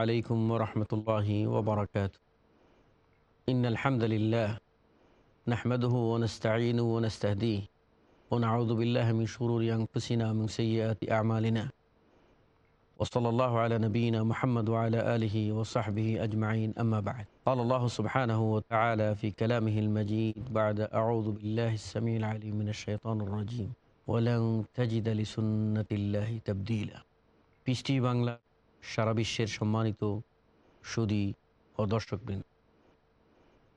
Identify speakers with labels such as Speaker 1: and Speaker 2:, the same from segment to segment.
Speaker 1: عليكم ورحمة الله وبركاته. إن الحمد لله نحمده ونستعينه ونستهديه ونعوذ بالله من شرور أنفسنا من سيئات أعمالنا. وصلى الله على نبينا محمد وعلى آله وصحبه أجمعين. أما بعد قال الله سبحانه وتعالى في كلامه المجيد بعد أعوذ بالله السميع العليم من الشيطان الرجيم. ولن تجد لسنة الله تبديلا. بيستي বাংলা সারা বিশ্বের সম্মানিত সুদী ও দর্শকবৃন্দ,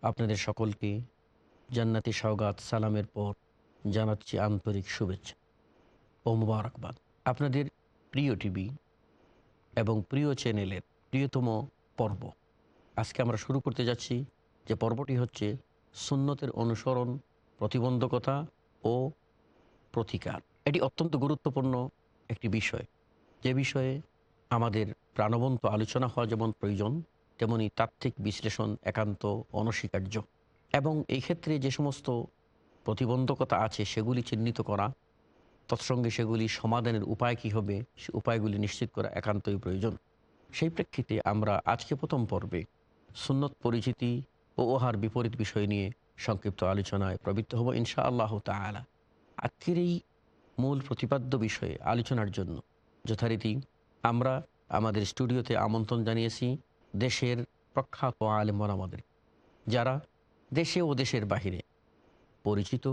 Speaker 1: আপনাদের সকলকে জান্নাতি সওগাত সালামের পর জানাচ্ছি আন্তরিক শুভেচ্ছা ও মুবারকবাদ। আপনাদের প্রিয় টিভি এবং প্রিয় চ্যানেলের প্রিয়তম পর্ব। আজকে আমরা শুরু করতে যাচ্ছি যে পর্বটি হচ্ছে সুন্নতের অনুসরণ, প্রতিবন্ধকতা ও প্রতিকার। এটি অত্যন্ত গুরুত্বপূর্ণ একটি বিষয়। যে বিষয়ে আমাদের প্রাণবন্ত আলোচনা হওয়া যেমন প্রয়োজন, তেমনি তাত্ত্বিক বিশ্লেষণ একান্ত অনস্বীকার্য। এবং এই ক্ষেত্রে যে সমস্ত প্রতিবন্ধকতা আছে সেগুলি চিহ্নিত করা, তৎসঙ্গে সেগুলি সমাধানের উপায় কী হবে, সে উপায়গুলি নিশ্চিত করা একান্তই প্রয়োজন। সেই প্রেক্ষিতে আমরা আজকে প্রথম পর্বে সুন্নত পরিচিতি ও ওহার বিপরীত বিষয় নিয়ে সংক্ষিপ্ত আলোচনায় প্রবৃত্ত হব ইনশা আল্লাহ তালা আজকের এই মূল প্রতিপাদ্য বিষয়ে আলোচনার জন্য যথারীতি আমরা আমাদের স্টুডিওতে আমন্ত্রণ জানিয়েছি দেশের প্রখ্যাত আলেমন আমাদের যারা দেশে ও দেশের বাহিরে পরিচিত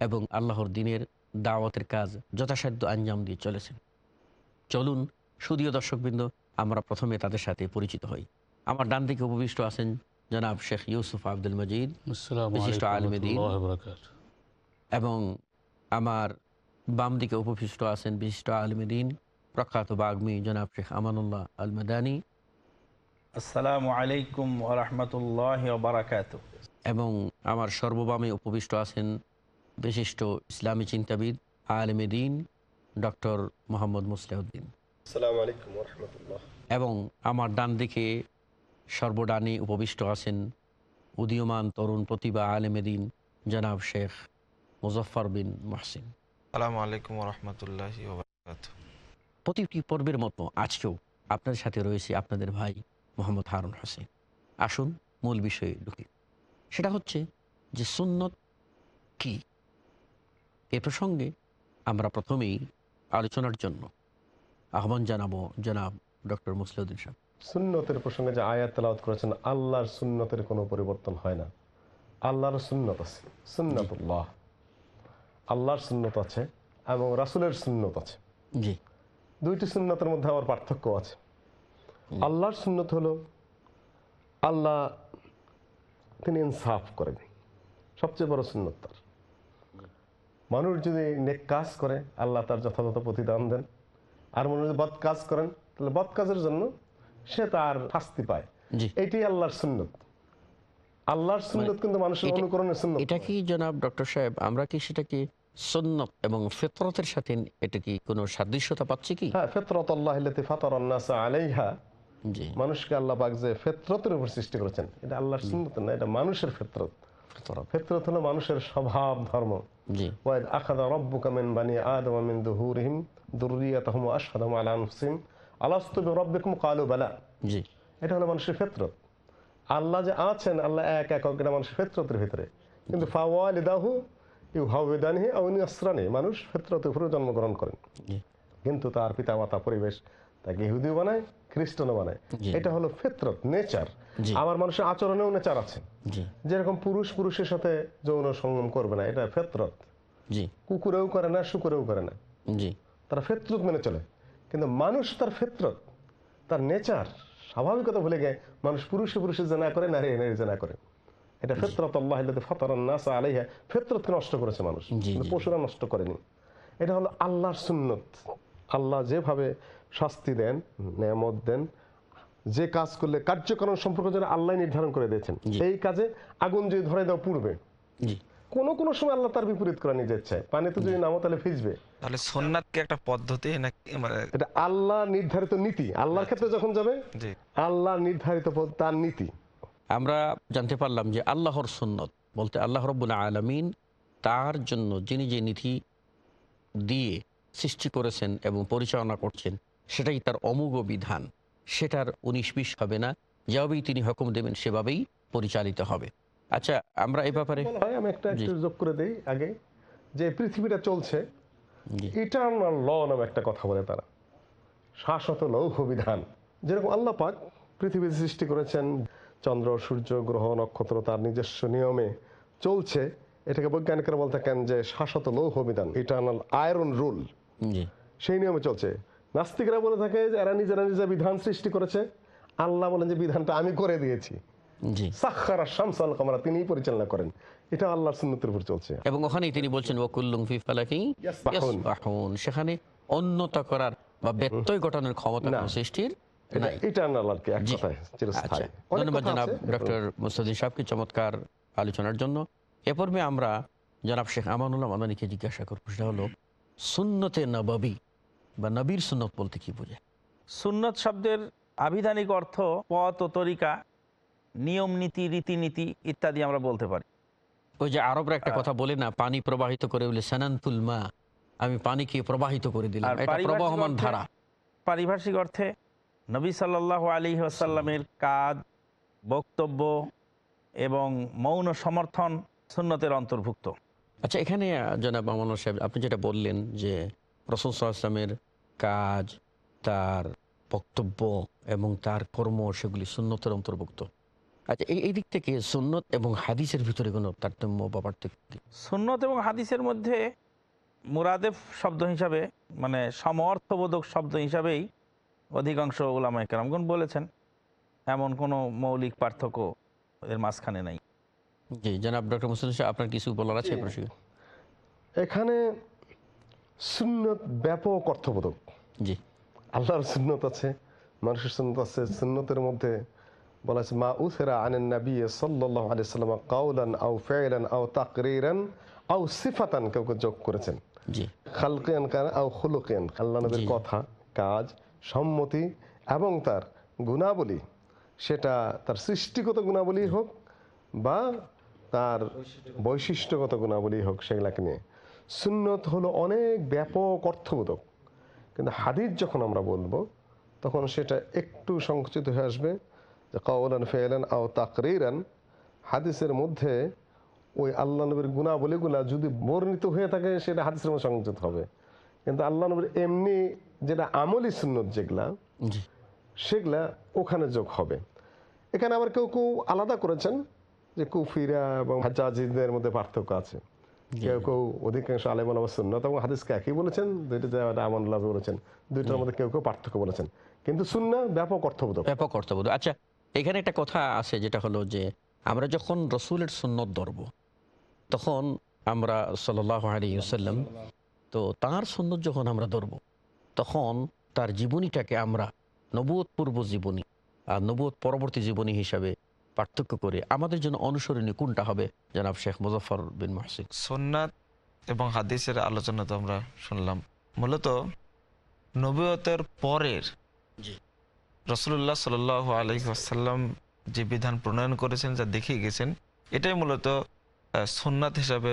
Speaker 1: এবং আল্লাহর দিনের দাওয়াতের কাজ যথাসাধ্য আঞ্জাম দিয়ে চলেছেন। চলুন সুদীয় দর্শকবৃন্দ আমরা প্রথমে তাদের সাথে পরিচিত হই। আমার ডান দিকে উপবিষ্ট আছেন জনাব শেখ ইউসুফ আব্দুল মজিদ বিশিষ্ট আলমে দিন। এবং আমার বাম দিকে উপবিষ্ট আছেন বিশিষ্ট আলমে দিন প্রখ্যাত বাগ্মী জনাব শেখ আমানুল্লাহ আল মাদানী
Speaker 2: আসসালামু আলাইকুম ওরহমতুল্লাহ বারাকাত
Speaker 1: এবং আমার সর্ববামে উপবিষ্ট আছেন বিশিষ্ট ইসলামী চিন্তাবিদ আলমে দিন ডক্টর মোহাম্মদ মুসলিউদ্দিন। এবং আমার ডান দিকে সর্বডানে উপবিষ্ট আছেন উদীয়মান তরুণ প্রতিভা আলেমে দিন জনাব শেখ মুজফর বিন মহসিন।
Speaker 3: আসসালামু আলাইকুম রহমতুল্লাহ
Speaker 1: প্রতিটি পর্বের মতো আজকেও আপনাদের সাথে রয়েছে আপনাদের ভাই মোহাম্মদ হারুন হোসেন। আসুন মূল বিষয়ে ঢুকি। সেটা হচ্ছে যে সুন্নত কি? এ প্রসঙ্গে আমরা প্রথমেই আলোচনার জন্য আহ্বান জানাব জনাব ডক্টর মুসলিউদ্দিন সাহেব।
Speaker 4: সুন্নতের প্রসঙ্গে যে আয়াত তেলাওয়াত করেছেন আল্লাহর সুন্নতের কোনো পরিবর্তন হয় না। আল্লাহর সুন্নত আছে সুন্নতুল্লাহ। আল্লাহর সুন্নত আছে এবং রাসুলের সুন্নত আছে।
Speaker 1: জি।
Speaker 4: দুইটি সুন্নতের মধ্যে আবার পার্থক্য আছে। আল্লাহর সুন্নত হলো আল্লাহ তিনি ইনসাফ করেন সবচেয়ে বড় সুন্নত তার। মানুষ যদি নেক কাজ করে আল্লাহ তার যথাযথ প্রতিদান দেন। আর মানুষ যদি বদ কাজ করেন তাহলে বদ কাজের জন্য সে তার শাস্তি পায়।
Speaker 1: জি।
Speaker 4: এটাই আল্লাহর সুন্নত। আল্লাহর সুন্নত কিন্তু মানুষের
Speaker 1: এটা-
Speaker 4: অনুকরণের সুন্নত।
Speaker 1: এটা কি জনাব ডক্টর সাহেব? আমরা কি সেটাকে সন্নত এবং ফেতরতের সাথে এটা কি কোনো সাদৃশ্যতা পাচ্ছে কি?
Speaker 4: হ্যাঁ ফেতরত আল্লাহ ফাতর আলাইহা।
Speaker 1: জি।
Speaker 4: মানুষকে আল্লাহ পাক যে ফেতরতের উপর সৃষ্টি করেছেন এটা আল্লাহর সুন্নত না এটা মানুষের ফেতরত।
Speaker 1: ফেতরত।
Speaker 4: হলো মানুষের স্বভাব ধর্ম।
Speaker 1: জি।
Speaker 4: ওয়াইদ আখাদা রব্বুকা মিন বানি আদম মিন দুহুরিহিম দুররিয়াতাহুম আশহাদাহুম আলা আনফুসিহিম। আলাস্তু বিরাব্বিকুম? ক্বালু বালা।
Speaker 1: জি।
Speaker 4: এটা হলো মানুষের ফেতরত। আল্লাহ যে আছেন আল্লাহ এক একক এটা মানুষের ফেতরতের ভিতরে। কিন্তু ফাওয়ালিদাহু ইউ হাওয়েদানি আউনি আসরানি মানুষ ফেতরতের উপরে জন্মগ্রহণ করেন। কিন্তু তার পিতামাতা পরিবেশ তাকে ইহুদিও বানায় খ্রিস্টানও বানায়। এটা হলো ফেতরত নেচার। আমার মানুষের আচরণেও নেচার আছে। যেরকম পুরুষ পুরুষের সাথে যৌন সঙ্গম করবে না এটা ফেতরত। কুকুরেও করে না শুকুরেও করে না। তারা ফেতরত মেনে চলে। কিন্তু মানুষ তার ফেতরত তার নেচার স্বাভাবিকতা ভুলে গিয়ে মানুষ পুরুষে পুরুষে জানা করে নারী নারী জানা করে। এটা ফেতরত আল্লাহ ফতরান নাসা আলাইহা। ফেতরতকে নষ্ট করেছে মানুষ। পশুরা নষ্ট করেনি। এটা হলো আল্লাহর সুন্নত। আল্লাহ যেভাবে শাস্তি দেন নেয়ামত দেন যে কাজ করলে কার্যকরণ সম্পর্ক যেন আল্লাহ নির্ধারণ করে দিয়েছেন। এই কাজে আগুন যদি ধরে দাও পূর্বে
Speaker 1: জি।
Speaker 4: কোনো কোনো সময় আল্লাহ তার বিপরীত করে নিজের চায় পানিতে যদি নামো তাহলে ভিজবে।
Speaker 3: তাহলে সোননাথ কি একটা পদ্ধতি নাকি মানে
Speaker 4: এটা আল্লাহ নির্ধারিত নীতি। আল্লাহর ক্ষেত্রে যখন যাবে
Speaker 3: জি।
Speaker 4: আল্লাহ নির্ধারিত তার নীতি।
Speaker 1: আমরা জানতে পারলাম যে আল্লাহর সুন্নত বলতে আল্লাহ রব্বুল আলমিন তার জন্য যিনি যে নীতি দিয়ে সৃষ্টি করেছেন এবং পরিচালনা করছেন সেটাই তার অমোঘ বিধান। সেটার উনিশ বিশ হবে না যেভাবেই তিনি হুকুম দেবেন সেভাবেই পরিচালিত হবে। আচ্ছা আমরা এ ব্যাপারে
Speaker 4: আমি একটা। যোগ করে দেই আগে যে পৃথিবীটা চলছে ইটার্নাল ল নামে একটা কথা বলে তারা। শাশ্বত লৌহ বিধান। যেরকম আল্লাহ পাক পৃথিবী সৃষ্টি করেছেন চন্দ্র সূর্য গ্রহ নক্ষত্র তার নিজস্ব নিয়মে চলছে। এটাকে বৈজ্ঞানিকরা বলতে থাকেন যে শাশ্বত লৌহ বিধান ইটার্নাল আয়রন রুল সেই নিয়মে চলছে। নাস্তিকরা বলে থাকে যে এরা নিজেরা নিজে বিধান সৃষ্টি করেছে। আল্লাহ বলেন যে বিধানটা আমি করে দিয়েছি।
Speaker 1: জি।
Speaker 4: সাক্ষারা শামসাল কামারা তিনিই পরিচালনা করেন। এটা আল্লাহর সুন্নতের উপর চলছে।
Speaker 1: এবং ওখানেই তিনি বলছেন ওকুল্লুং ফি ফালাকি
Speaker 4: ইয়াসবাহুন।
Speaker 1: ইয়াসবাহুন। সেখানে অন্যতা করার বা ব্যত্যয় ঘটানোর ক্ষমতা। সৃষ্টির
Speaker 4: ইটার্নাল আর কি এক কথায়
Speaker 1: আচ্ছা।
Speaker 4: চিরস্থায়ী
Speaker 1: ধন্যবাদ জনাব ডক্টর মুস্তাদিন সাহেবকে চমৎকার আলোচনার জন্য। এ পর্বে আমরা জনাব শেখ আমানুল্লাহ মাদানিকে জিজ্ঞাসা করব সেটা হলো সুন্নতে নবাবী বা নবীর সুন্নত বলতে কি বোঝায়
Speaker 2: সুন্নত শব্দের আবিধানিক অর্থ পথ ও তরিকা নিয়ম নীতি রীতিনীতি ইত্যাদি আমরা বলতে পারি।
Speaker 1: ওই যে আরবরা একটা কথা বলে না পানি প্রবাহিত করে বলে সানান্তুল মা আমি পানিকে প্রবাহিত করে দিলাম। এটা প্রবাহমান ধারা।
Speaker 2: পারিভাষিক অর্থে নবী সাল্লাহ আলী আসাল্লামের কাজ বক্তব্য এবং মৌন সমর্থন সুন্নতের অন্তর্ভুক্ত।
Speaker 1: আচ্ছা এখানে জনাব আমানুল্লাহ সাহেব আপনি যেটা বললেন যে রসুল সাল্লামের কাজ তার বক্তব্য এবং তার কর্ম সেগুলি সুন্নতের অন্তর্ভুক্ত। আচ্ছা এই এই দিক থেকে সুন্নত এবং হাদিসের ভিতরে কোনো তারতম্য বা পার্থক্য
Speaker 2: সুন্নত এবং হাদিসের মধ্যে মুরাদেফ শব্দ হিসাবে মানে সমর্থবোধক শব্দ হিসাবেই অধিকাংশ ওলামা কেরামগুন বলেছেন এমন কোনো মৌলিক পার্থক্য এর মাঝখানে নাই।
Speaker 1: জি জনাব ডক্টর মুসলিম সাহেব আপনার কিছু বলার আছে প্রসঙ্গে?
Speaker 4: এখানে সুন্নত ব্যাপক অর্থবোধক।
Speaker 1: জি।
Speaker 4: আল্লাহর সুন্নত আছে মানুষের সুন্নত আছে সুন্নতের মধ্যে বলা আছে মা উসেরা আনেন নবী সাল্লাহ আলিয়া সাল্লাম কাউলান আউ ফেলান আউ তাকরিরান আউ সিফাতান কেউ কেউ যোগ করেছেন।
Speaker 1: জি।
Speaker 4: খালকিয়ান কান আও খুলুকিয়ান। আল্লাহ নবীর কথা কাজ সম্মতি এবং তার গুণাবলী, সেটা তার সৃষ্টিগত গুণাবলী হোক বা তার বৈশিষ্ট্যগত গুণাবলী হোক সেগুলাকে নিয়ে। সুন্নত হলো অনেক ব্যাপক অর্থবোধক। কিন্তু হাদিস যখন আমরা বলব, তখন সেটা একটু সংকুচিত হয়ে আসবে যে কওলান, ফেলান আও তাকরিরান। হাদিসের মধ্যে ওই আল্লাহ নবীর গুণাবলীগুলা যদি বর্ণিত হয়ে থাকে, সেটা হাদিসের মধ্যে সংযুক্ত হবে। কিন্তু আল্লাহ নবীর এমনি যেটা আমলি সুন্নত যেগুলা
Speaker 1: জি।
Speaker 4: সেগুলা ওখানে যোগ হবে। এখানে আবার কেউ কেউ আলাদা করেছেন যে কুফিরা এবং হাজাজিদের মধ্যে পার্থক্য আছে। কেউ কেউ অধিকাংশ আলেম আলামা সুন্নত এবং হাদিসকে একই বলেছেন দুইটা আমল্লাহ বলেছেন দুইটার মধ্যে কেউ কেউ পার্থক্য বলেছেন। কিন্তু সুন্না ব্যাপক অর্থবোধক।
Speaker 1: ব্যাপক অর্থবোধ আচ্ছা এখানে একটা কথা আছে যেটা হলো যে আমরা যখন রসুলের সুন্নত ধরব তখন আমরা সাল্লাহ আলিয়াল্লাম তো তার সুন্নত যখন আমরা ধরব তখন তার জীবনীটাকে আমরা নবুয়ত পূর্ব জীবনী আর নবুয়ত পরবর্তী জীবনী হিসাবে পার্থক্য করে। আমাদের জন্য অনুসরণীয় কোনটা হবে? জনাব শেখ মুজফর বিন মাহসিন।
Speaker 3: সোননাথ এবং হাদিসের আলোচনা তো আমরা শুনলাম। মূলত নবীয়তের পরের। রসুল্লাহ সাল আলহিহাসাল্লাম যে বিধান প্রণয়ন করেছেন যা দেখিয়ে গেছেন এটাই মূলত আহ, সুন্নাত হিসাবে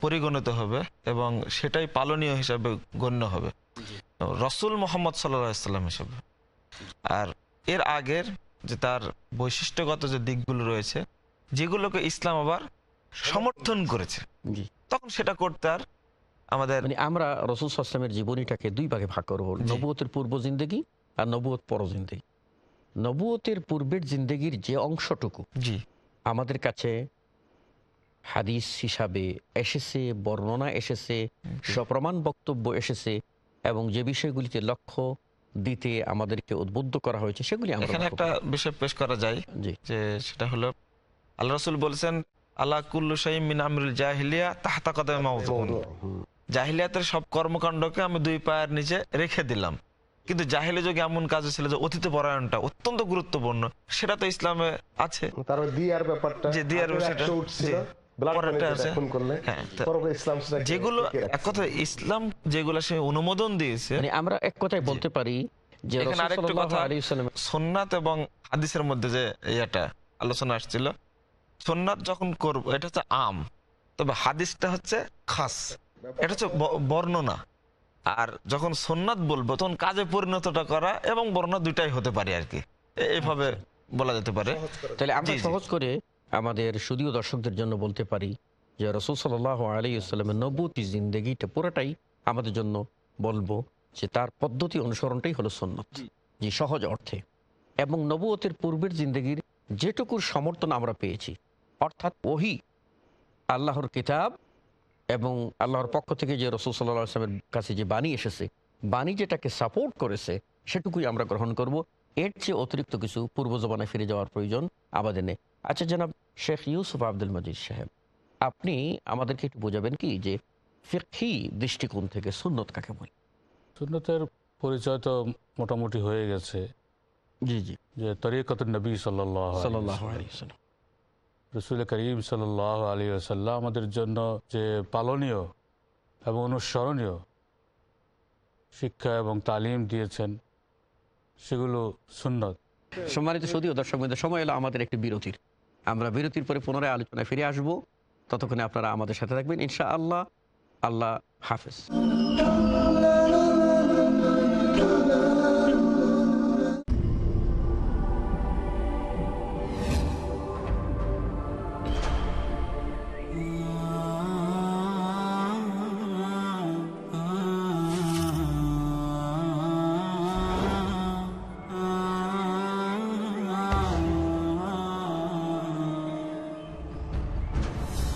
Speaker 3: পরিগণিত হবে এবং সেটাই পালনীয় হিসাবে গণ্য হবে। রসুল মোহাম্মদ সাল্লাম হিসাবে। আর এর আগের যে তার বৈশিষ্ট্যগত যে দিকগুলো রয়েছে যেগুলোকে ইসলাম আবার সমর্থন করেছে তখন সেটা করতে আর আমাদের
Speaker 1: মানে আমরা রসুল আসলামের জীবনীটাকে দুই ভাগে ভাগ করব নবুয়তের পূর্ব জিন্দেগি আর নবুয়ত পর জিন্দেগি। নবুয়তের পূর্বের জিন্দেগির যে অংশটুকু
Speaker 3: জি।
Speaker 1: আমাদের কাছে হাদিস হিসাবে এসেছে বর্ণনা এসেছে সপ্রমাণ বক্তব্য এসেছে এবং যে বিষয়গুলিতে লক্ষ্য দিতে আমাদেরকে উদ্বুদ্ধ করা হয়েছে সেগুলি আমরা
Speaker 3: এখানে একটা বিষয় পেশ করা যায় যে সেটা হলো আল্লাহ রসুল বলেছেন আল্লাহ কুল্লু সাইম মিন আমরুল জাহিলিয়া তাহতা কদমে জাহিলিয়াতের সব কর্মকাণ্ডকে আমি দুই পায়ের নিচে রেখে দিলাম। কিন্তু জাহিলি যুগে এমন কাজ ছিল যে অতীত পরায়ণটা অত্যন্ত গুরুত্বপূর্ণ। সেটা তো ইসলামে আছে।
Speaker 4: তারপর দিয়ার ব্যাপারটা
Speaker 3: যে দিয়ার বিষয়টা, হ্যাঁ, যেগুলো এক কথা ইসলাম যেগুলো সে অনুমোদন দিয়েছে।
Speaker 1: মানে আমরা এক কথায় বলতে পারি যে
Speaker 3: আরেকটু কথা সোননাথ এবং হাদিসের মধ্যে যে ইয়েটা আলোচনা আসছিল সোননাথ যখন করব এটা হচ্ছে আম। তবে হাদিসটা হচ্ছে খাস। এটা হচ্ছে বর্ণনা। আর যখন সোননাথ বলব তখন কাজে পরিণতটা করা এবং বর্ণনা দুইটাই হতে পারে আর কি। এইভাবে বলা যেতে পারে।
Speaker 1: তাহলে আমরা
Speaker 3: জি।
Speaker 1: সহজ করে আমাদের সুদীয় দর্শকদের জন্য বলতে পারি যে রসুল সাল্লাহ আলী ইসলামের নব্বতি জিন্দগিটা পুরোটাই আমাদের জন্য বলব যে তার পদ্ধতি অনুসরণটাই হলো সন্ন্যত যে সহজ অর্থে। এবং নবুয়তের পূর্বের জিন্দগির যেটুকুর সমর্থন আমরা পেয়েছি অর্থাৎ ওহি আল্লাহর কিতাব এবং আল্লাহর পক্ষ থেকে যে রসুল সাল্লাহ আসলামের কাছে যে বাণী এসেছে বাণী যেটাকে সাপোর্ট করেছে সেটুকুই আমরা গ্রহণ করব। এর চেয়ে অতিরিক্ত কিছু পূর্ব জমানায় ফিরে যাওয়ার প্রয়োজন আমাদের নেই। আচ্ছা জনাব শেখ ইউসুফ আব্দুল মজিদ সাহেব আপনি আমাদেরকে একটু বোঝাবেন কি যে ফিকহি দৃষ্টিকোণ থেকে সুন্নত কাকে বলে?
Speaker 5: সুন্নতের পরিচয় তো মোটামুটি হয়ে গেছে।
Speaker 1: জি জি।
Speaker 5: যে তরিকত নবী সাল্লাহ রসুল করিম সাল্লাহ আলী আসাল্লাম আমাদের জন্য যে পালনীয় এবং অনুসরণীয় শিক্ষা এবং তালিম দিয়েছেন সেগুলো সুন্নত।
Speaker 1: সম্মানিত সদীয় দর্শক সময় এলো আমাদের একটি বিরতির। আমরা বিরতির পরে পুনরায় আলোচনায় ফিরে আসব। ততক্ষণে আপনারা আমাদের সাথে থাকবেন। ইনশা আল্লাহ আল্লাহ হাফেজ।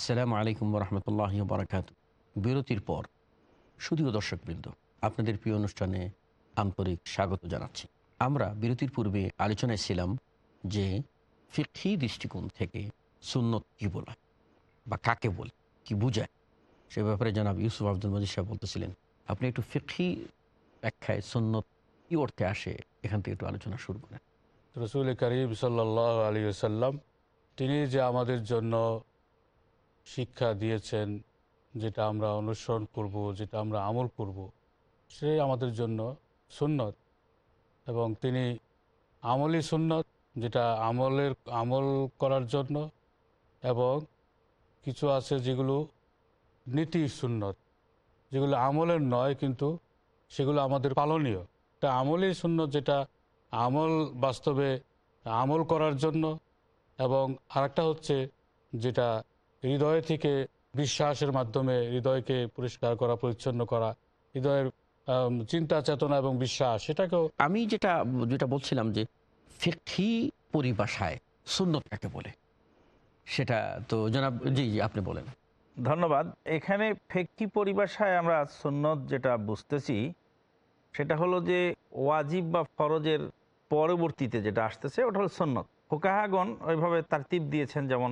Speaker 1: আসসালামু আলাইকুম রহমতুল্লাহ বারাকাত বিরতির পর শুধুও দর্শকবৃন্দ, আপনাদের প্রিয় অনুষ্ঠানে আন্তরিক স্বাগত জানাচ্ছি। আমরা বিরতির পূর্বে আলোচনায় ছিলাম যে ফিক্ষি দৃষ্টিকোণ থেকে সুন্নত কী বলা, বা কাকে বলে, কি বুঝায়? সে ব্যাপারে জনাব ইউসুফ আব্দুল মজিদ সাহেব বলতেছিলেন, আপনি একটু ফিক্ষি ব্যাখ্যায় সুন্নত কী অর্থে আসে? এখান থেকে একটু আলোচনা শুরু করেন।
Speaker 5: রসুল করিম সাল্লাহ আলী সাল্লাম তিনি যে আমাদের জন্য শিক্ষা দিয়েছেন, যেটা আমরা অনুসরণ করব, যেটা আমরা আমল করব, সেই আমাদের জন্য সুন্নত। এবং তিনি আমলি সুন্নত, যেটা আমলের, আমল করার জন্য, এবং কিছু আছে যেগুলো নীতি সুন্নত, যেগুলো আমলের নয়, কিন্তু সেগুলো আমাদের পালনীয়। একটা আমলি সুন্নত, যেটা আমল বাস্তবে আমল করার জন্য, এবং আরেকটা হচ্ছে যেটা হৃদয় থেকে বিশ্বাসের মাধ্যমে হৃদয়কে পরিষ্কার করা পরিচ্ছন্ন করা হৃদয়ের চিন্তা চেতনা এবং বিশ্বাস সেটাকেও
Speaker 1: আমি যেটা যেটা বলছিলাম যে ফিক্ষি পরিভাষায় সুন্নত কাকে বলে? সেটা তো জনাব জি জি আপনি বলেন।
Speaker 2: ধন্যবাদ। এখানে ফেকি পরিভাষায় আমরা সুন্নত যেটা বুঝতেছি সেটা হলো যে ওয়াজিব বা ফরজের পরবর্তীতে যেটা আসতেছে ওটা হলো সুন্নত। ফোকাহাগণ ওইভাবে তারতিব দিয়েছেন যেমন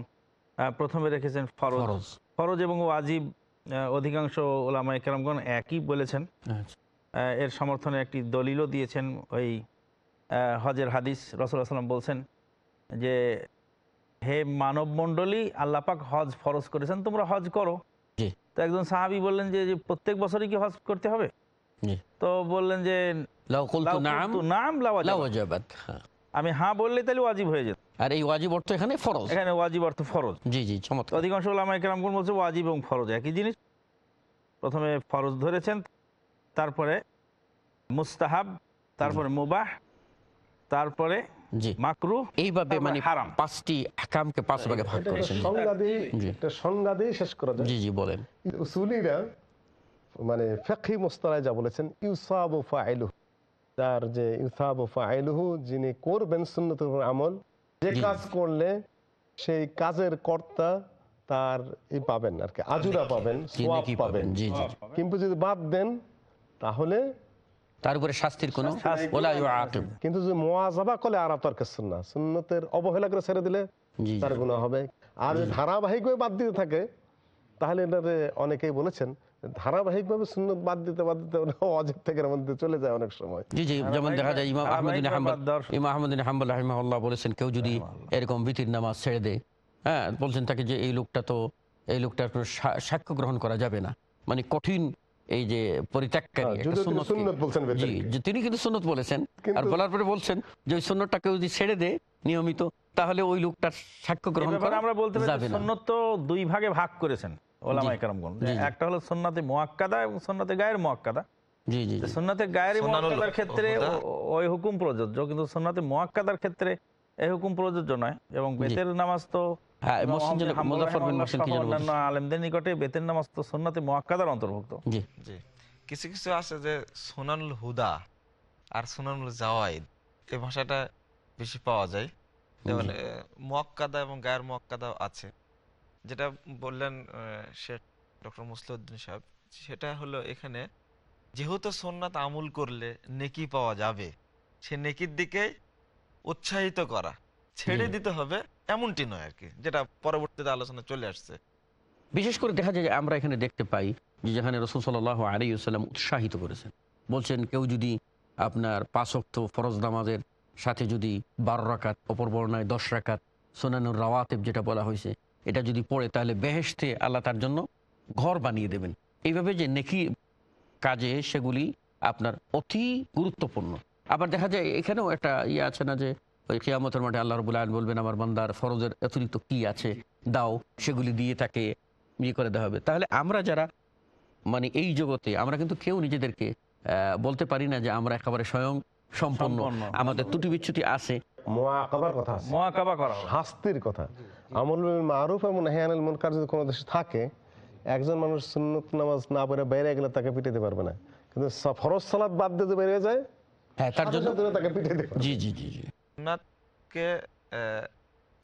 Speaker 2: প্রথমে রেখেছেন ফরজ।
Speaker 1: ফরজ।
Speaker 2: এবং ওয়াজিব অধিকাংশ ওলামাই কেরামগণ একই বলেছেন।
Speaker 1: আচ্ছা।
Speaker 2: এর সমর্থনে একটি দলিলও দিয়েছেন ওই হজের হাদিস। রসুল্লাহ সাল্লাম বলছেন যে হে মানব মণ্ডলী আল্লাপাক হজ ফরজ করেছেন তোমরা হজ করো। তো একজন সাহাবি বললেন যে প্রত্যেক বছরই কি হজ করতে হবে? তো বললেন যে। আমি হ্যাঁ বললে তাহলে ওয়াজিব হয়ে যেত।
Speaker 1: আর এই ওয়াজিব অর্থ এখানে ফরজ।
Speaker 2: এখানে ওয়াজিব অর্থ ফরজ।
Speaker 1: জি জি চমৎকার।
Speaker 2: অধিকাংশ কেরামগুন বলছে ওয়াজিব এবং ফরজ একই জিনিস। প্রথমে ফরজ ধরেছেন তারপরে মুস্তাহাব তারপরে মুবাহ তারপরে
Speaker 1: জি।
Speaker 2: মাকরু
Speaker 1: এইভাবে মানে
Speaker 2: হারাম।
Speaker 1: পাঁচটি আকামকে পাঁচ ভাগে ভাগ করেছেন।
Speaker 4: সংজ্ঞা দিয়ে সংজ্ঞা দিয়ে শেষ করা যায়।
Speaker 1: জি জি বলেন।
Speaker 4: উসুলিরা মানে ফেকি মোস্তারায় যা বলেছেন ইউসাব ও ফাইলু তার যে ইউসাব ফাইলুহু যিনি করবেন সুন্নত আমল যে কাজ করলে সেই কাজের কর্তা তার ই পাবেন আর কি আজুরা পাবেন সোয়াব পাবেন।
Speaker 1: পাবেন? জি জি।
Speaker 4: কিন্তু যদি বাদ দেন তাহলে
Speaker 1: তার উপরে শাস্তির কোনো ওলা ইউআকিব।
Speaker 4: কিন্তু যদি মোয়াজাবা করলে আর তার সুন্না সুন্নতের অবহেলা করে ছেড়ে দিলে তার গুণা হবে। আর ধারাবাহিক হয়ে বাদ দিতে থাকে তাহলে এটাতে অনেকেই বলেছেন ধারাবাহিকভাবে সুন্নত বাদ দিতে বাদ দিতে অজেব থেকে মধ্যে চলে যায় অনেক সময়।
Speaker 1: জি জি যেমন দেখা যায় ইমাম আহমদিন ইমাম আহমদিন হাম্বল রাহিমাহুল্লাহ বলেছেন কেউ যদি এরকম বিতির নামাজ ছেড়ে দেয় হ্যাঁ বলছেন তাকে যে এই লোকটা তো এই লোকটার কোনো সাক্ষ্য গ্রহণ করা যাবে না। মানে কঠিন এই যে পরিত্যাগকারী
Speaker 4: হ্যাঁ, তিনি
Speaker 1: সুন্নতকে-
Speaker 4: সুন্নত বলছেন
Speaker 1: জি
Speaker 4: বেতনকে।
Speaker 1: যে তিনি কিন্তু সুন্নত বলেছেন আর বলার পরে বলছেন যে ওই সুন্নতটা কেউ যদি ছেড়ে দেয় নিয়মিত তাহলে ওই লোকটার সাক্ষ্য গ্রহণ করা
Speaker 2: আমরা বলতে পারি সুন্নত তো দুই ভাগে ভাগ করেছেন। একটা হলো সুন্নাতে মোয়াক্কাদা এবং সুন্নাতে গায়ের মোয়াক্কাদা
Speaker 1: জি জি জি।
Speaker 2: সুন্নাতে গায়ের মোয়াক্কাদার ক্ষেত্রে ওই হুকুম প্রযোজ্য কিন্তু সুন্নাতে মোয়াক্কাদার ক্ষেত্রে এই হুকুম প্রযোজ্য নয় এবং বেতের নামাজ তো
Speaker 1: হ্যাঁ
Speaker 2: অন্যান্য আলেমদের নিকটে বেতের নামাজ তো সুন্নাতে মোয়াক্কাদার অন্তর্ভুক্ত।
Speaker 1: জি।
Speaker 3: জি। কিছু কিছু আছে যে সোনানুল হুদা আর সোনানুল জাওয়াইদ এই ভাষাটা বেশি পাওয়া যায়। যেমন মোয়াক্কাদা এবং গায়ের মোয়াক্কাদা আছে। যেটা বললেন শেখ ডক্টর মুসলিউদ্দিন সাহেব সেটা হলো এখানে যেহেতু সোননাথ আমল করলে নেকি পাওয়া যাবে সে নেকির দিকে উৎসাহিত করা ছেড়ে দিতে হবে এমনটি নয় আর কি যেটা পরবর্তীতে আলোচনা চলে আসছে।
Speaker 1: বিশেষ করে দেখা যায় আমরা এখানে দেখতে পাই যে যেখানে রসুল সাল্লাহ আলিউসাল্লাম উৎসাহিত করেছেন। বলছেন কেউ যদি আপনার পাঁচক্ত ফরজ নামাজের সাথে যদি বারো রাকাত অপর বর্ণায় দশ রাকাত সোনানুর রাওয়াতেব যেটা বলা হয়েছে এটা যদি পড়ে তাহলে বেহেশতে আল্লাহ তার জন্য ঘর বানিয়ে দেবেন। এইভাবে যে নেকি কাজে সেগুলি আপনার অতি গুরুত্বপূর্ণ। আবার দেখা যায় এখানেও একটা ইয়ে আছে না যে ওই কিয়ামতের মাঠে আল্লাহ রবুল্লা আইন বলবেন আমার বান্দার ফরজের অতিরিক্ত কি আছে? দাও সেগুলি দিয়ে তাকে ইয়ে করে দেওয়া হবে। তাহলে আমরা যারা মানে এই জগতে আমরা কিন্তু কেউ নিজেদেরকে আহ, বলতে পারি না যে আমরা একেবারে স্বয়ং সম্পন্ন। আমাদের ত্রুটি বিচ্ছুতি আছে।
Speaker 4: মোয়াকাবার কথা
Speaker 2: মহাকাবা করা হবে।
Speaker 4: শাস্তির কথা। আমল মারুফ এবং মুনকার যদি কোনো দেশে থাকে একজন মানুষ সুন্নত নামাজ না পড়ে বাইরে গেলে তাকে পিটাতে পারবে না। কিন্তু স- ফরজ সালাত বাদ বেরিয়ে যায়
Speaker 1: হ্যাঁ তার জন্য
Speaker 4: তাকে পিটাতে
Speaker 1: জি জি জি জি।
Speaker 3: সোননাথকে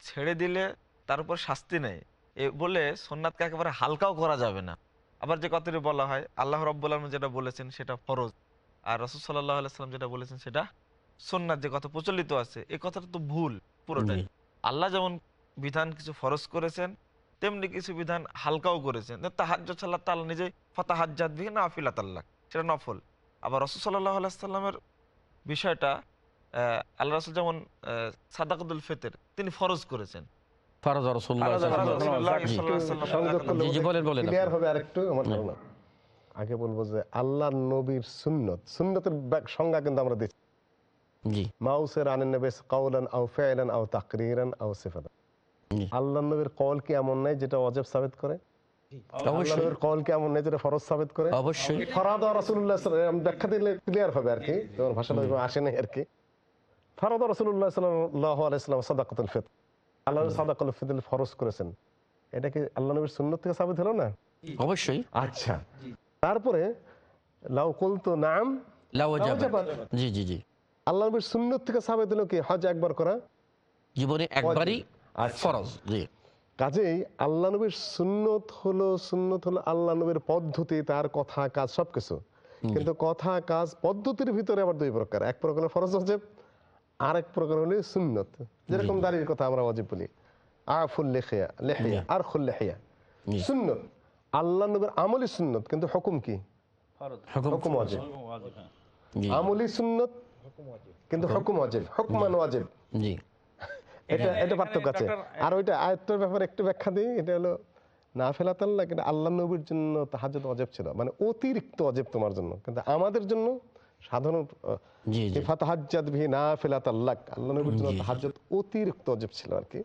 Speaker 3: ছেড়ে দিলে তার উপর শাস্তি নেই। এ বলে সোননাথকে একেবারে হালকাও করা যাবে না। আবার যে কথাটি বলা হয় আল্লাহ রব্বুল আলম যেটা বলেছেন সেটা ফরজ। আর রসুল সাল্লাহ আলাইসাল্লাম যেটা বলেছেন সেটা সোননাথ যে কথা প্রচলিত আছে এই কথাটা তো ভুল পুরোটাই। আল্লাহ যেমন বিধান কিছু ফরজ করেছেন তেমনি কিছু বিধান হালকাও করেছেন তাহাজ সাল্লাহ তাল্লাহ নিজে ফতাহাজ্জাদ বিহে না আফিলাত আল্লাহ সেটা নফল আবার রসুল সাল্লাহ আলাইসাল্লামের বিষয়টা আল্লাহ রসুল যেমন আহ, সাদাকুল ফেতের তিনি ফরজ করেছেন
Speaker 1: ফরজ রসুল্লাহ
Speaker 2: ফরজ রাসূলুল্লাহ
Speaker 1: জি।
Speaker 3: সাল্লাল্লাহু আলাইহি ওয়াসাল্লাম
Speaker 4: সংযোগ করলে
Speaker 1: জি, জি, বলেন, বলেন
Speaker 4: ক্লিয়ার
Speaker 1: আপনি।
Speaker 4: হবে আরেকটু আগে বলব যে আল্লাহ নবীর সুন্নত সুন্নতের সংজ্ঞা কিন্তু আমরা দিচ্ছি মাউসের আনেন নবী কাউলান আও ফেলান আও তাকরিরান আও সিফাতান
Speaker 1: জি।
Speaker 4: আল্লাহ নবীর কল কি এমন নাই যেটা অজেব সাবিত করে? কল কি এমন নাই যেটা ফরজ সাবিত করে?
Speaker 1: অবশ্যই।
Speaker 4: ফরাদ ব্যাখ্যা দিলে ক্লিয়ার হবে আর কি। ভাষাটা ওইভাবে আসে নাই আর কি। ফরাদ রাসুল্লাহ সাল্লাহ আলাইসালাম সাদাকাতুল আল্লাহ ফিতল ফরজ করেছেন। এটা কি আল্লাহ নবীর সুন্নত থেকে সাবিত হলো না?
Speaker 1: অবশ্যই।
Speaker 4: আচ্ছা। তারপরে লাউ কুলতু নাম।
Speaker 1: জি জি জি।
Speaker 4: আল্লাহ নবীর সুন্নত থেকে সাবিত হলো কি? হজ একবার করা?
Speaker 1: জীবনে একবারই। ফরজ জি।
Speaker 4: কাজেই আল্লাহ নবীর সুন্নত হলো সুন্নত হলো আল্লাহ নবীর পদ্ধতি তার কথা কাজ সবকিছু। কিন্তু কথা কাজ পদ্ধতির ভিতরে আবার দুই প্রকার। এক প্রকার হলো ফরজ অজেব আর এক প্রকার হলো সুন্নত। যেরকম দাঁড়িয়ে কথা আমরা অজেব বলি। আফুল লেখিয়া লেহিয়া আর খুল লেহিয়া সুন্নত। আল্লাহ নবীর আমলি সুন্নত কিন্তু হুকুম কি?
Speaker 1: হুকুম
Speaker 4: হুকুম অজেব
Speaker 1: জি।
Speaker 4: আমলি সুন্নত কিন্তু হুকুম। অজেব হুকমান ওয়াজেব।
Speaker 1: জি।
Speaker 4: এটা এটা পার্থক্য আছে। আর ওইটা আয়ত্তের ব্যাপারে একটু ব্যাখ্যা দিই এটা হলো না ফেলাতাল্লাহ কিন্তু আল্লাহ নবীর জন্য তাহাজত অজেব ছিল। মানে অতিরিক্ত অজেব তোমার জন্য। কিন্তু আমাদের জন্য সাধারণ
Speaker 1: জি জি।
Speaker 4: ফাতাহাজ্জাদ ভি না ফেলাতাল্লাহ আল্লাহ নবীর জন্য
Speaker 1: জি।
Speaker 4: অতিরিক্ত অজেব ছিল আর কি।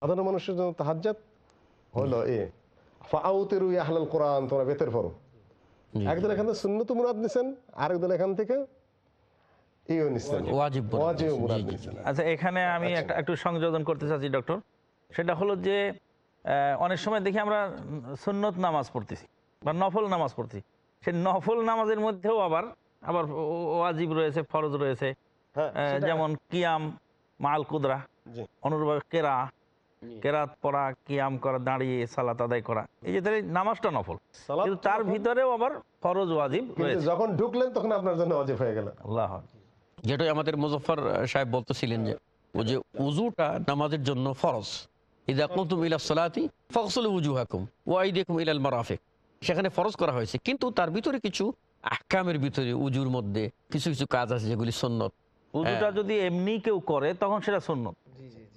Speaker 4: সাধারণ মানুষের জন্য তাহাজ্জাত হলো এ ফাউতিরু কোরআন তোমরা বেতের একদল এখান থেকে সুন্নত মুরাদ নিছেন আরেকদল এখান থেকে
Speaker 2: আচ্ছা এখানে আমি একটু সংযোজন করতে চাচ্ছি ডক্টর। সেটা হলো যে অনেক সময় দেখি আমরা সুন্নত নামাজ পড়তেছি বা নফল নামাজ পড়তেছি। সেই নফল নামাজের মধ্যেও আবার আবার ওয়াজিব রয়েছে ফরজ রয়েছে।
Speaker 4: হ্যাঁ
Speaker 2: যেমন কিয়াম মাল কুদরা
Speaker 4: জি।
Speaker 2: অনুরূপভাবে কেরা কেরাত পড়া কিয়াম করা দাঁড়িয়ে সালাত আদায় করা। এই যে তাহলে নামাজটা নফল। কিন্তু তার ভিতরেও আবার ফরজ ওয়াজিব রয়েছে।
Speaker 4: যখন ঢুকলেন তখন আপনার জন্য অজেব হয়ে গেল।
Speaker 2: আল্লাহ
Speaker 1: যেটাই আমাদের মুজফর সাহেব বলতেছিলেন যে ও যে উজুটা নামাজের জন্য ফরজ। ইদা কুমতুম ইলা সলাতি ফখসুল উজু হাকুম ওয়াইদিকুম ইলাল মারাফিক। সেখানে ফরজ করা হয়েছে। কিন্তু তার ভিতরে কিছু আহকামের ভিতরে উজুর মধ্যে কিছু কিছু কাজ আছে যেগুলি সন্ন্যত
Speaker 2: উজুটা যদি এমনি কেউ করে তখন সেটা সুন্নত।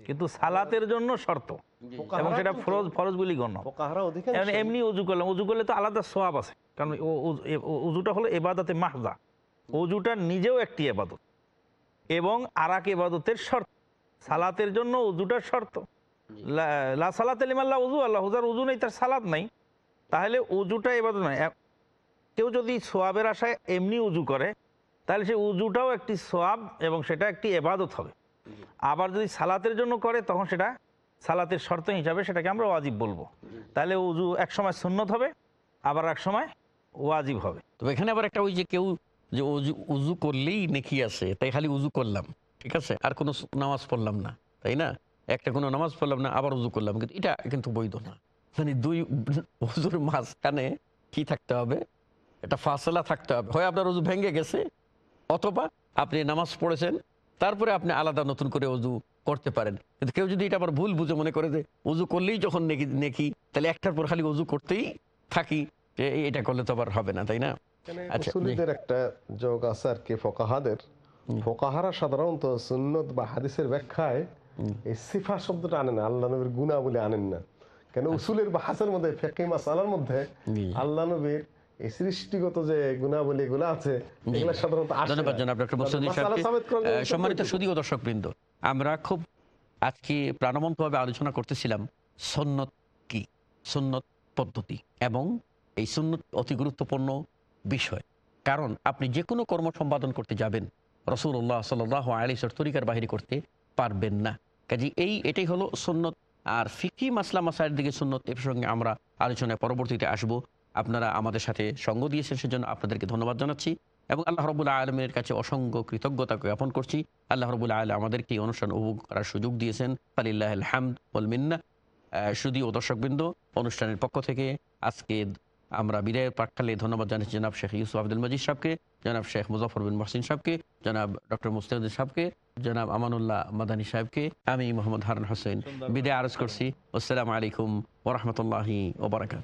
Speaker 2: কিন্তু সালাতের জন্য শর্ত। এবং সেটা ফরজ ফরজ বলি গণ্য। এমনি- এমনি উজু করলাম। উজু করলে তো আলাদা সোয়াব আছে। কারণ উজুটা হলো এবাদতে মাহজা। উজুটা নিজেও একটি এবাদত। এবং আরাক এবাদতের শর্ত। সালাতের জন্য উজুটার শর্ত। লা- সালাত উজু আল্লাহ হুজার উজু নেই তার সালাত নাই। তাহলে উজুটা এবাদত নয়। এক- কেউ যদি সোয়াবের আশায় এমনি উজু করে তাহলে সেই উজুটাও একটি সোয়াব এবং সেটা একটি এবাদত হবে। আবার যদি সালাতের জন্য করে তখন সেটা সালাতের শর্ত হিসাবে সেটাকে আমরা ওয়াজিব বলব। তাহলে উজু এক সময় সুন্নত হবে আবার এক সময় ওয়াজিব হবে।
Speaker 1: তবে এখানে আবার একটা ওই যে কেউ যে উজু উজু করলেই নেকি আছে, তাই খালি উজু করলাম, ঠিক আছে? আর কোনো নামাজ পড়লাম না, তাই না? একটা কোনো নামাজ পড়লাম না, আবার উজু করলাম, কিন্তু এটা কিন্তু বৈধ না। মানে দুই অজুর মাঝখানে কি থাকতে হবে? এটা ফাসলা থাকতে হবে। হয় আপনার অজু ভেঙে গেছে, অথবা আপনি নামাজ পড়েছেন, তারপরে আপনি আলাদা নতুন করে অজু করতে পারেন। কিন্তু কেউ যদি এটা আবার ভুল বুঝে মনে করে যে অজু করলেই যখন নেকি নেকি, তাহলে একটার পর খালি অজু করতেই থাকি, যে এটা করলে তো আবার হবে না, তাই না? আচ্ছা।
Speaker 4: উসুলিদের একটা যোগ আছে আর কি ফোকাহাদের। ফোকাহারা সাধারণত সুন্নত বা হাদিসের ব্যাখ্যায় এই সিফা শব্দটা না আল্লাহ নবীর গুণা বলে আনেন না। কেন উসুলের বা হাসের মধ্যে ফেকি মাসালার মধ্যে আল্লাহ নবীর এই সৃষ্টিগত যে গুণাবলী এগুলো আছে এগুলো সাধারণত
Speaker 1: ধন্যবাদ। জনাব ডক্টর সম্মানিত
Speaker 4: উসুল
Speaker 1: সুদী দর্শক বৃন্দ আমরা খুব আজকে প্রাণবন্তভাবে আলোচনা করতেছিলাম সন্ন্যত কি সন্ন্যত পদ্ধতি এবং এই সুন্নত অতি গুরুত্বপূর্ণ বিষয়। কারণ আপনি যে কোনো কর্ম সম্পাদন করতে যাবেন রসুল্লাহ সাল আলিসর তরিকার বাহিরে করতে পারবেন না। কাজে এই এটাই হলো সুন্নত। আর ফিকি মাসলা মাসায়ের দিকে সুন্নত এর সঙ্গে আমরা আলোচনায় পরবর্তীতে আসব। আপনারা আমাদের সাথে সঙ্গ দিয়েছেন, সেজন্য আপনাদেরকে ধন্যবাদ জানাচ্ছি এবং আল্লাহ রবুল্লাহ আলমের কাছে অসংখ্য কৃতজ্ঞতা জ্ঞাপন করছি। আল্লাহ রবুল্লাহ আলম আমাদেরকে এই অনুষ্ঠান উপভোগ করার সুযোগ দিয়েছেন। আলিল্লাহ হামদ মিন্না। সুদী ও দর্শকবৃন্দ, অনুষ্ঠানের পক্ষ থেকে আজকে আমরা বিদায়ের প্রাককালে ধন্যবাদ জানাচ্ছি জনাব শেখ ইউসুফ আব্দুল মজিদ সাহেবকে, জনাব শেখ মুজাফর বিন মহসিন সাহেবকে, জনাব ডক্টর মুস্তাউদ্দিন সাহেবকে, জনাব আমানুল্লাহ মাদানী সাহেবকে, আমি মোহাম্মদ হারুন হোসেন বিদায় আরজ করছি। আসসালামু আলাইকুম ওরহমতুল্লাহি ওবরাকাত